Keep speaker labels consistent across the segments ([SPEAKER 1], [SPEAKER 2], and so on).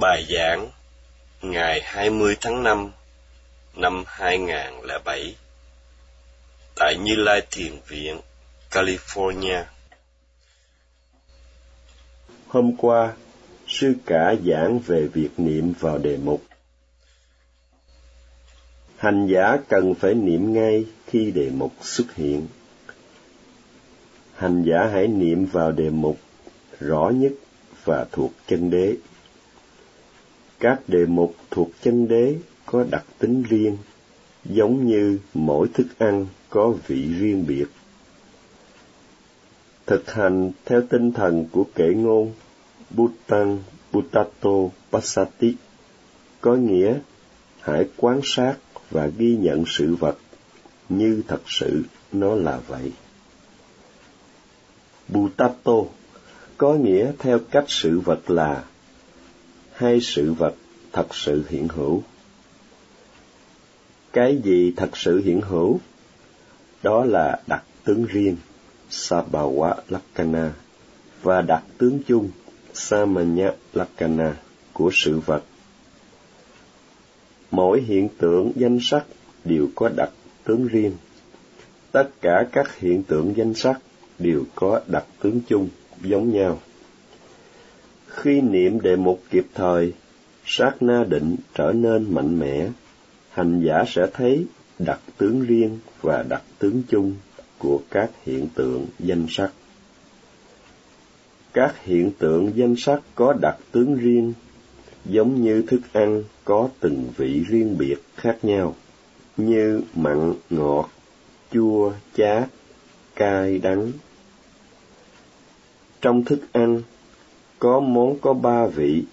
[SPEAKER 1] Bài giảng ngày 20 tháng 5 năm 2007 tại Như Lai Thiền Viện, California.
[SPEAKER 2] Hôm qua, sư cả giảng về việc niệm vào đề mục. Hành giả cần phải niệm ngay khi đề mục xuất hiện. Hành giả hãy niệm vào đề mục rõ nhất và thuộc chân đế. Các đề mục thuộc chân đế có đặc tính riêng, giống như mỗi thức ăn có vị riêng biệt. Thực hành theo tinh thần của kệ ngôn Bhutan Bhutato Passati có nghĩa hãy quan sát và ghi nhận sự vật như thật sự nó là vậy. Butato có nghĩa theo cách sự vật là hai sự vật thật sự hiện hữu. Cái gì thật sự hiện hữu? Đó là đặc tướng riêng, sabawa lakana và đặc tướng chung, Samanya lakana của sự vật. Mỗi hiện tượng danh sắc đều có đặc tướng riêng. Tất cả các hiện tượng danh sắc đều có đặc tướng chung giống nhau. Khi niệm đề mục kịp thời, sát na định trở nên mạnh mẽ, hành giả sẽ thấy đặc tướng riêng và đặc tướng chung của các hiện tượng danh sắc. Các hiện tượng danh sắc có đặc tướng riêng, giống như thức ăn có từng vị riêng biệt khác nhau, như mặn, ngọt, chua, chát, cay, đắng. Trong thức ăn, có món có ba vị,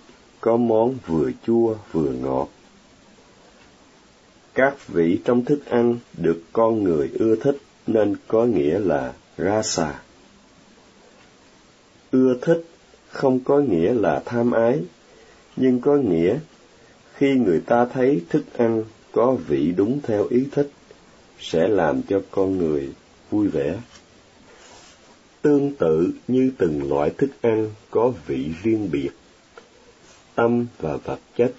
[SPEAKER 2] có món vừa chua vừa ngọt. Các vị trong thức ăn được con người ưa thích nên có nghĩa là rasa. Ưa thích không có nghĩa là tham ái, nhưng có nghĩa khi người ta thấy thức ăn có vị đúng theo ý thích, sẽ làm cho con người vui vẻ. Tương tự như từng loại thức ăn có vị riêng biệt, tâm và vật chất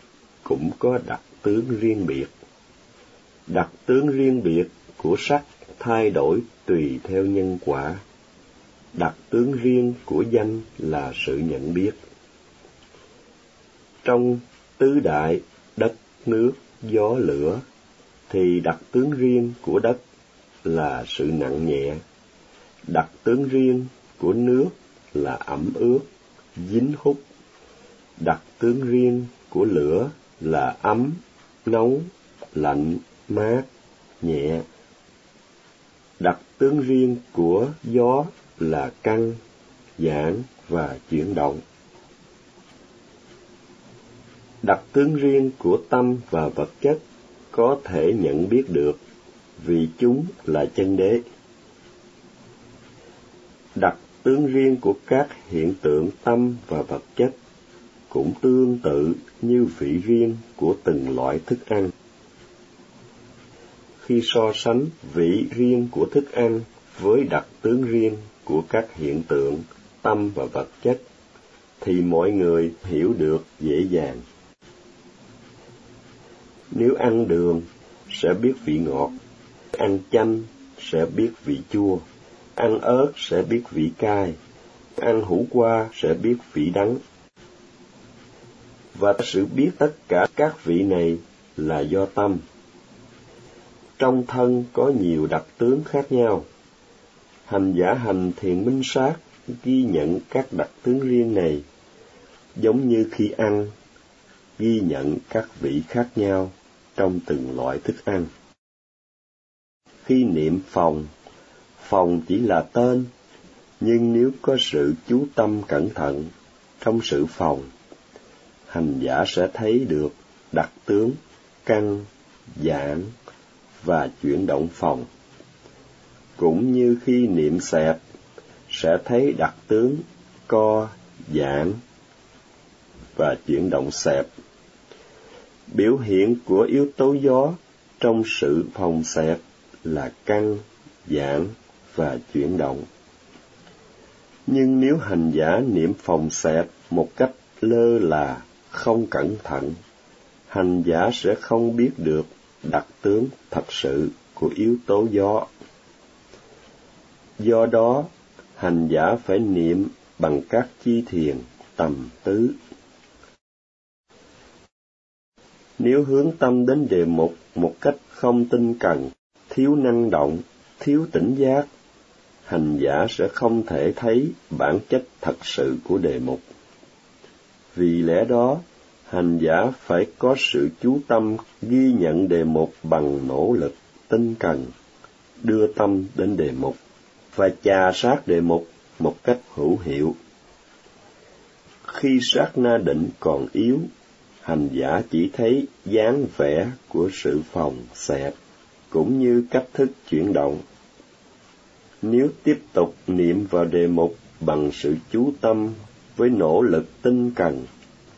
[SPEAKER 2] cũng có đặc tướng riêng biệt. Đặc tướng riêng biệt của sắc thay đổi tùy theo nhân quả. Đặc tướng riêng của danh là sự nhận biết. Trong tứ đại, đất, nước, gió, lửa, thì đặc tướng riêng của đất là sự nặng nhẹ. Đặc tướng riêng của nước là ẩm ướt, dính hút. Đặc tướng riêng của lửa là ấm, nóng, lạnh, mát, nhẹ. Đặc tướng riêng của gió là căng, giãn và chuyển động. Đặc tướng riêng của tâm và vật chất có thể nhận biết được vì chúng là chân đế. Đặc tướng riêng của các hiện tượng tâm và vật chất cũng tương tự như vị riêng của từng loại thức ăn. Khi so sánh vị riêng của thức ăn với đặc tướng riêng của các hiện tượng tâm và vật chất, thì mọi người hiểu được dễ dàng. Nếu ăn đường, sẽ biết vị ngọt, ăn chanh sẽ biết vị chua, ăn ớt sẽ biết vị cay, ăn hủ qua sẽ biết vị đắng. Và sự biết tất cả các vị này là do tâm. Trong thân có nhiều đặc tướng khác nhau. Hành giả hành thiền minh sát ghi nhận các đặc tướng riêng này, giống như khi ăn, ghi nhận các vị khác nhau trong từng loại thức ăn. Khi niệm phòng, phòng chỉ là tên, nhưng nếu có sự chú tâm cẩn thận trong sự phòng, hành giả sẽ thấy được đặc tướng căn, giãn và chuyển động phòng. Cũng như khi niệm xẹp, sẽ thấy đặc tướng co, giãn và chuyển động xẹp. Biểu hiện của yếu tố gió trong sự phòng xẹp là căng, giãn và chuyển động. Nhưng nếu hành giả niệm phòng xẹp một cách lơ là, không cẩn thận, hành giả sẽ không biết được đặc tướng thật sự của yếu tố gió. Do đó, hành giả phải niệm bằng các chi thiền tầm tứ. Nếu hướng tâm đến đề mục một cách không tinh cần, thiếu năng động, thiếu tỉnh giác, hành giả sẽ không thể thấy bản chất thật sự của đề mục. Vì lẽ đó, hành giả phải có sự chú tâm ghi nhận đề mục bằng nỗ lực tinh cần, đưa tâm đến đề mục và trà sát đề mục một cách hữu hiệu. Khi sát na định còn yếu, hành giả chỉ thấy dáng vẻ của sự phòng xẹp, cũng như cách thức chuyển động. Nếu tiếp tục niệm vào đề mục bằng sự chú tâm với nỗ lực tinh cần,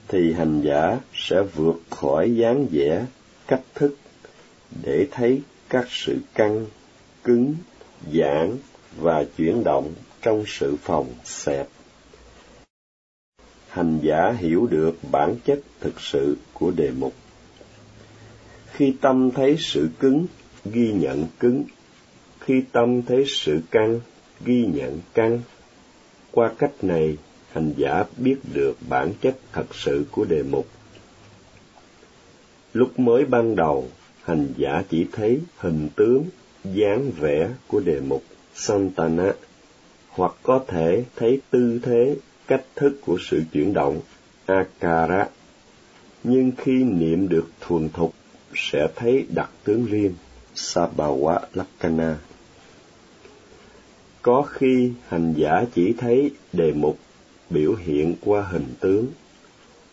[SPEAKER 2] thì hành giả sẽ vượt khỏi dáng vẻ, cách thức để thấy các sự căng, cứng, giãn và chuyển động trong sự phòng xẹp. Hành giả hiểu được bản chất thực sự của đề mục. Khi tâm thấy sự cứng, ghi nhận cứng. Khi tâm thấy sự căng, ghi nhận căng. Qua cách này, hành giả biết được bản chất thật sự của đề mục. Lúc mới ban đầu, hành giả chỉ thấy hình tướng, dáng vẻ của đề mục Santana, hoặc có thể thấy tư thế, cách thức của sự chuyển động Akara. Nhưng khi niệm được thuần thục, sẽ thấy đặc tướng riêng Sabawa Lakana. Có khi hành giả chỉ thấy đề mục biểu hiện qua hình tướng,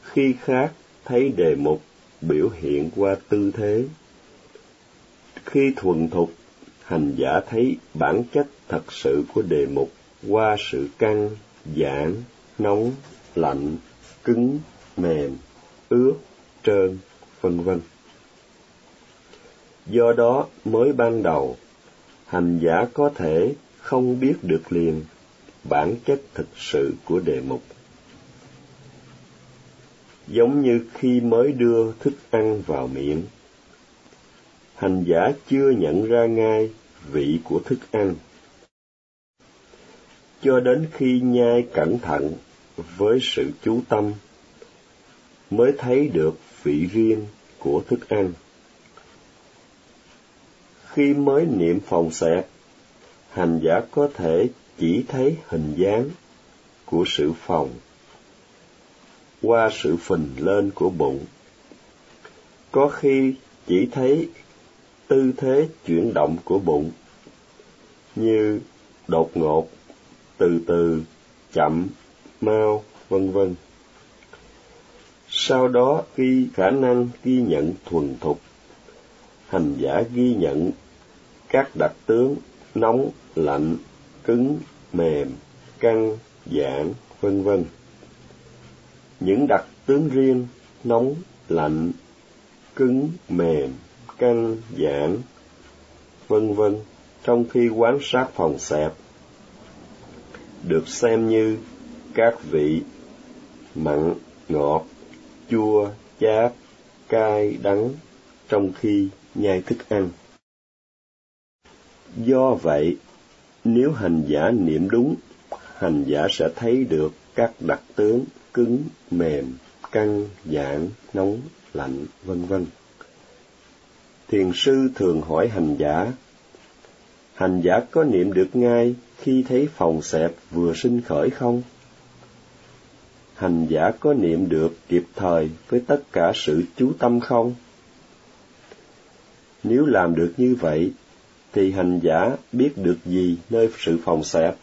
[SPEAKER 2] khi khác thấy đề mục biểu hiện qua tư thế. Khi thuần thục, hành giả thấy bản chất thật sự của đề mục qua sự căng, giãn, nóng, lạnh, cứng, mềm, ướt, trơn, vân vân. Do đó, mới ban đầu, hành giả có thể không biết được liền bản chất thực sự của đề mục. Giống như khi mới đưa thức ăn vào miệng, hành giả chưa nhận ra ngay vị của thức ăn. Cho đến khi nhai cẩn thận với sự chú tâm, mới thấy được vị riêng của thức ăn. Khi mới niệm phòng xẹp, hành giả có thể chỉ thấy hình dáng của sự phòng qua sự phình lên của bụng. Có khi chỉ thấy tư thế chuyển động của bụng như đột ngột, từ từ, chậm, mau, vân vân. Sau đó khi khả năng ghi nhận thuần thục, hành giả ghi nhận các đặc tướng nóng, lạnh, cứng, mềm, căng, giãn, vân vân. Những đặc tướng riêng nóng, lạnh, cứng, mềm, căng, giãn, vân vân trong khi quán sát phòng xẹp được xem như các vị mặn, ngọt, chua, chát, cay, đắng trong khi nhai thức ăn. Do vậy, nếu hành giả niệm đúng, hành giả sẽ thấy được các đặc tướng cứng, mềm, căng, giãn, nóng, lạnh, vân vân. Thiền sư thường hỏi hành giả, hành giả có niệm được ngay khi thấy phòng xẹp vừa sinh khởi không? Hành giả có niệm được kịp thời với tất cả sự chú tâm không? Nếu làm được như vậy, thì hành giả biết được gì nơi sự phòng xẹp?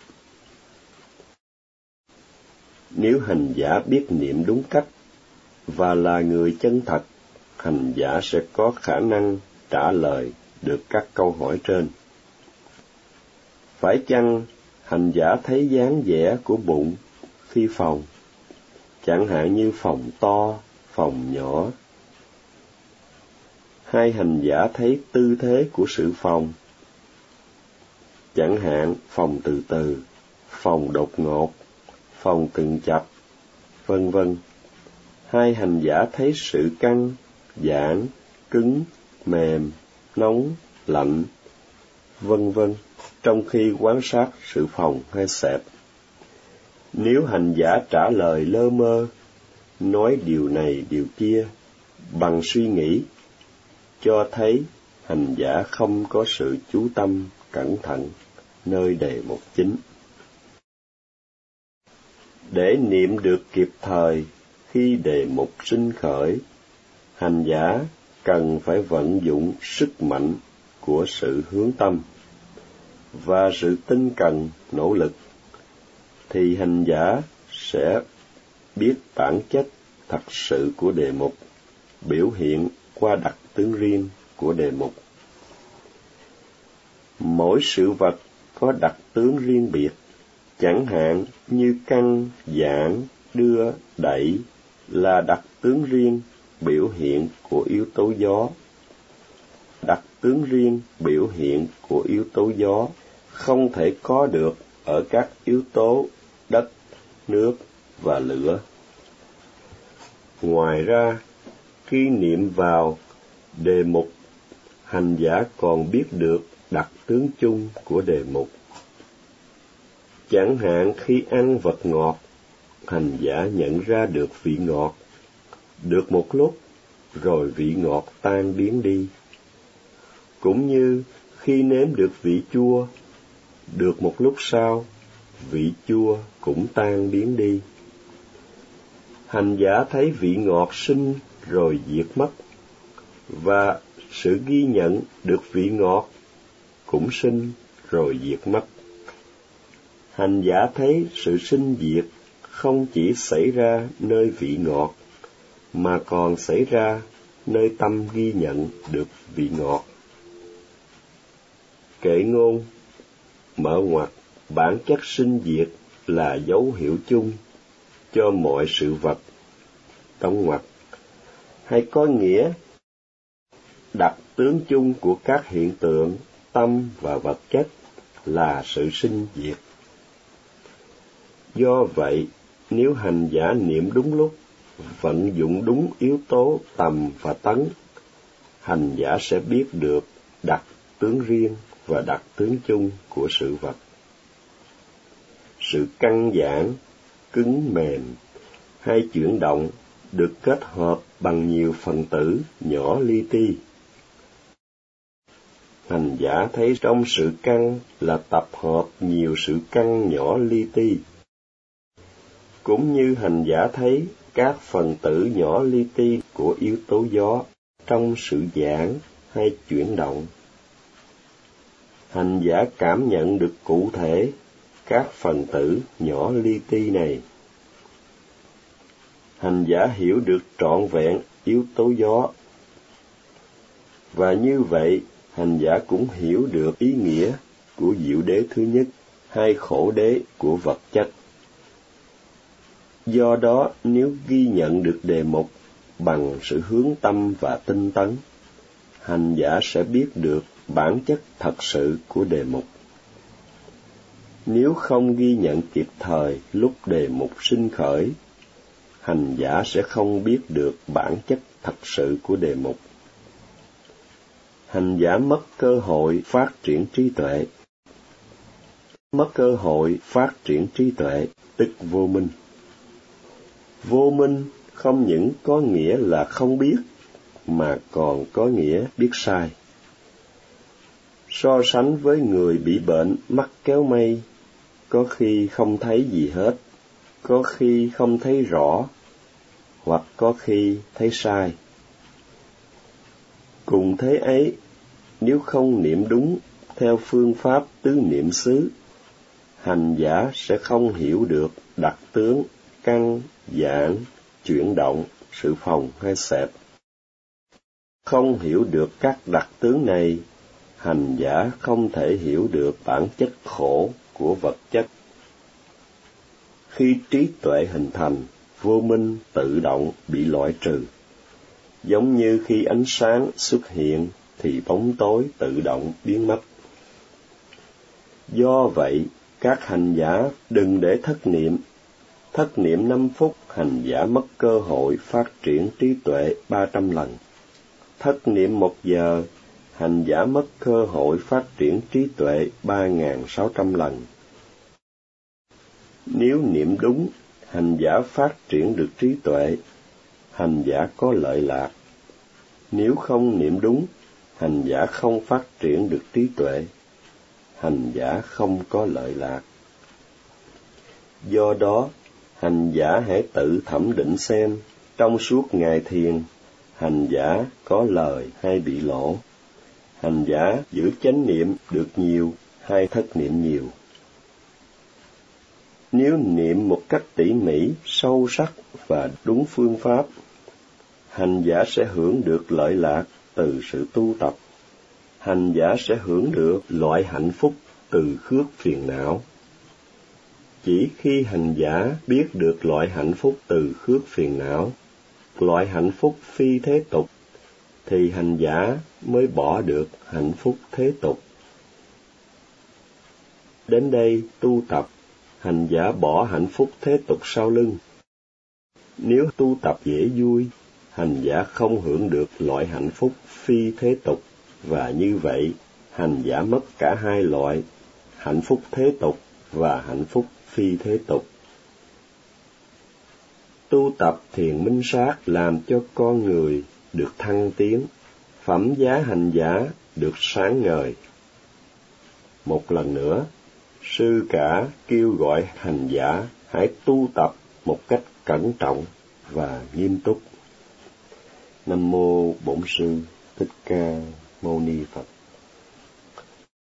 [SPEAKER 2] Nếu hành giả biết niệm đúng cách và là người chân thật, hành giả sẽ có khả năng trả lời được các câu hỏi trên. Phải chăng hành giả thấy dáng vẻ của bụng khi phòng, chẳng hạn như phòng to, phòng nhỏ. Hai hành giả thấy tư thế của sự phòng, chẳng hạn phòng từ từ, phòng đột ngột, phòng từng chập, vân vân. hai hành giả thấy sự căng, giãn, cứng, mềm, nóng, lạnh, vân vân trong khi quan sát sự phòng hay xẹp. Nếu hành giả trả lời lơ mơ, nói điều này điều kia bằng suy nghĩ, cho thấy hành giả không có sự chú tâm cẩn thận nơi đề mục chính. Để niệm được kịp thời khi đề mục sinh khởi, hành giả cần phải vận dụng sức mạnh của sự hướng tâm và sự tinh cần nỗ lực thì hành giả sẽ biết bản chất thật sự của đề mục biểu hiện qua đặc tướng riêng của đề mục mỗi sự vật có đặc tướng riêng biệt, chẳng hạn như căng giãn đưa, đẩy là đặc tướng riêng, biểu hiện của yếu tố gió. Đặc tướng riêng, biểu hiện của yếu tố gió không thể có được ở các yếu tố đất, nước và lửa. Ngoài ra khi niệm vào đề mục hành giả còn biết được đặc tướng chung của đề mục. Chẳng hạn khi ăn vật ngọt, hành giả nhận ra được vị ngọt. Được một lúc, rồi vị ngọt tan biến đi. Cũng như khi nếm được vị chua, được một lúc sau, vị chua cũng tan biến đi. Hành giả thấy vị ngọt sinh rồi diệt mất, và sự ghi nhận được vị ngọt cũng sinh rồi diệt mất. Hành giả thấy sự sinh diệt không chỉ xảy ra nơi vị ngọt, mà còn xảy ra nơi tâm ghi nhận được vị ngọt. Kệ ngôn, mở ngoặt, bản chất sinh diệt là dấu hiệu chung cho mọi sự vật. Đóng ngoặt, hay có nghĩa đặc tướng chung của các hiện tượng tâm và vật chất là sự sinh diệt. Do vậy, nếu hành giả niệm đúng lúc, vận dụng đúng yếu tố tầm và tấn, hành giả sẽ biết được đặc tướng riêng và đặc tướng chung của sự vật. Sự căng giãn cứng mềm, hay chuyển động được kết hợp bằng nhiều phần tử nhỏ li ti hành giả thấy trong sự căng là tập hợp nhiều sự căng nhỏ li ti. Cũng như hành giả thấy, các phần tử nhỏ li ti của yếu tố gió trong sự giãn hay chuyển động. Hành giả cảm nhận được cụ thể các phần tử nhỏ li ti này. Hành giả hiểu được trọn vẹn yếu tố gió. Và như vậy hành giả cũng hiểu được ý nghĩa của diệu đế thứ nhất, hai khổ đế của vật chất. Do đó, nếu ghi nhận được đề mục bằng sự hướng tâm và tinh tấn, hành giả sẽ biết được bản chất thật sự của đề mục. Nếu không ghi nhận kịp thời lúc đề mục sinh khởi, hành giả sẽ không biết được bản chất thật sự của đề mục hành giả mất cơ hội phát triển trí tuệ. Mất cơ hội phát triển trí tuệ, tức vô minh. Vô minh không những có nghĩa là không biết, mà còn có nghĩa biết sai. So sánh với người bị bệnh mắt kéo mây, có khi không thấy gì hết, có khi không thấy rõ, hoặc có khi thấy sai. Cùng thế ấy nếu không niệm đúng, theo phương pháp tứ niệm xứ, hành giả sẽ không hiểu được đặc tướng, căn giãn chuyển động, sự phòng hay xẹp. Không hiểu được các đặc tướng này, hành giả không thể hiểu được bản chất khổ của vật chất. Khi trí tuệ hình thành, vô minh tự động bị loại trừ. Giống như khi ánh sáng xuất hiện thì bóng tối tự động biến mất do vậy các hành giả đừng để thất niệm Thất niệm năm phút, hành giả mất cơ hội phát triển trí tuệ ba trăm lần. Thất niệm một giờ, hành giả mất cơ hội phát triển trí tuệ ba sáu trăm lần. Nếu niệm đúng, hành giả phát triển được trí tuệ, hành giả có lợi lạc. Nếu không niệm đúng, hành giả không phát triển được trí tuệ, hành giả không có lợi lạc. Do đó, hành giả hãy tự thẩm định xem, trong suốt ngày thiền, hành giả có lời hay bị lỗ. Hành giả giữ chánh niệm được nhiều hay thất niệm nhiều. Nếu niệm một cách tỉ mỉ, sâu sắc và đúng phương pháp, hành giả sẽ hưởng được lợi lạc từ sự tu tập. Hành giả sẽ hưởng được loại hạnh phúc từ khước phiền não. Chỉ khi hành giả biết được loại hạnh phúc từ khước phiền não, loại hạnh phúc phi thế tục, thì hành giả mới bỏ được hạnh phúc thế tục. Đến đây tu tập, hành giả bỏ hạnh phúc thế tục sau lưng. Nếu tu tập dễ vui, hành giả không hưởng được loại hạnh phúc phi thế tục, và như vậy, hành giả mất cả hai loại, hạnh phúc thế tục và hạnh phúc phi thế tục. Tu tập thiền minh sát làm cho con người được thăng tiến, phẩm giá hành giả được sáng ngời. Một lần nữa, sư cả kêu gọi hành giả hãy tu tập một cách cẩn trọng và nghiêm túc. Nam mô Bổn sư Thích Ca Mâu Ni Phật.